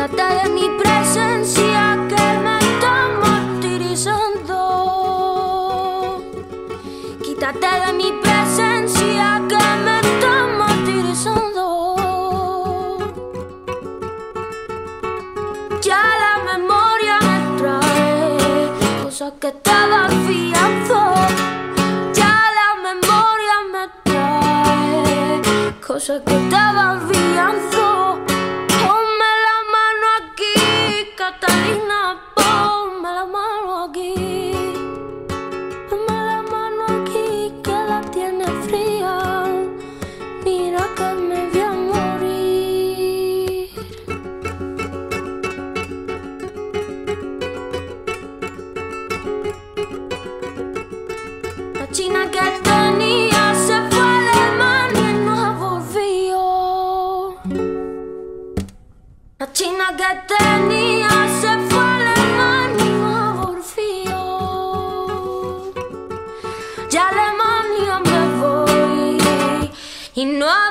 Quítate de mi presencia que me está martirizando. Quítate de mi presencia que me está martirizando. Ya la memoria me trae cosas que estaba fiando. Ya la memoria me trae cosas que estaba fiando. China que tenía se fue a Alemania y no ha volvido. La china que tenía se fue a Alemania y no ha volvido. Ya Alemania me voy y no a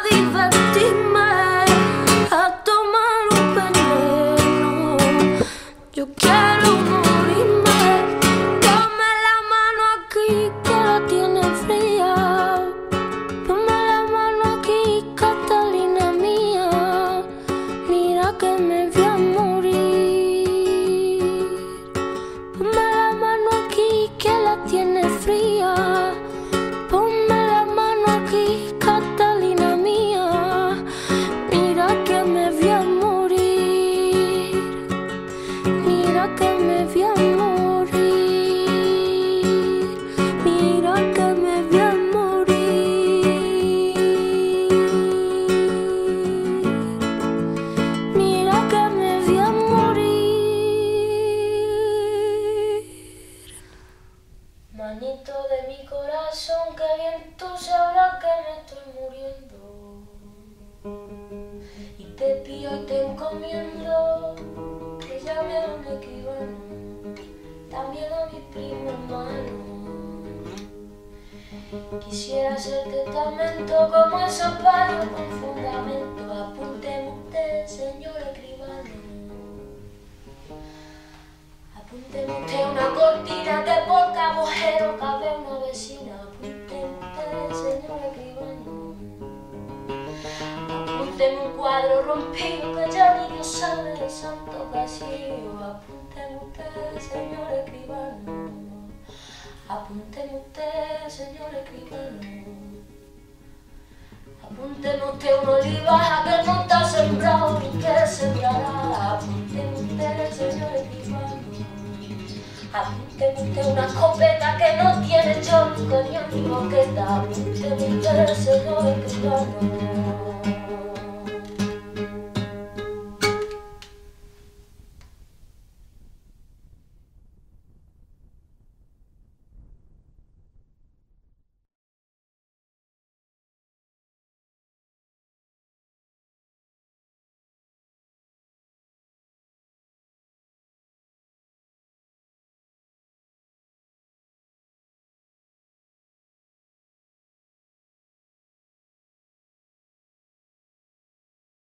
que bien tú sabrás que me estoy muriendo. Y te pido y te encomiendo que llame a un escribano, también a mi primo hermano. Quisiera hacer testamento como esos varios con fundamento. Apúnteme usted, señor escribano. Cuadro rompido que ya ni Dios sabe de santo vacío. Apúnteme usted, señor escribano. Apúnteme usted, señor escribano. Apúnteme usted un olivaja que no está sembrado ni que sembrará. Apúnteme usted, señor escribano. Apúnteme usted una escopeta que no tiene chorro ni ni boqueta. Apúnteme usted, señor escribano.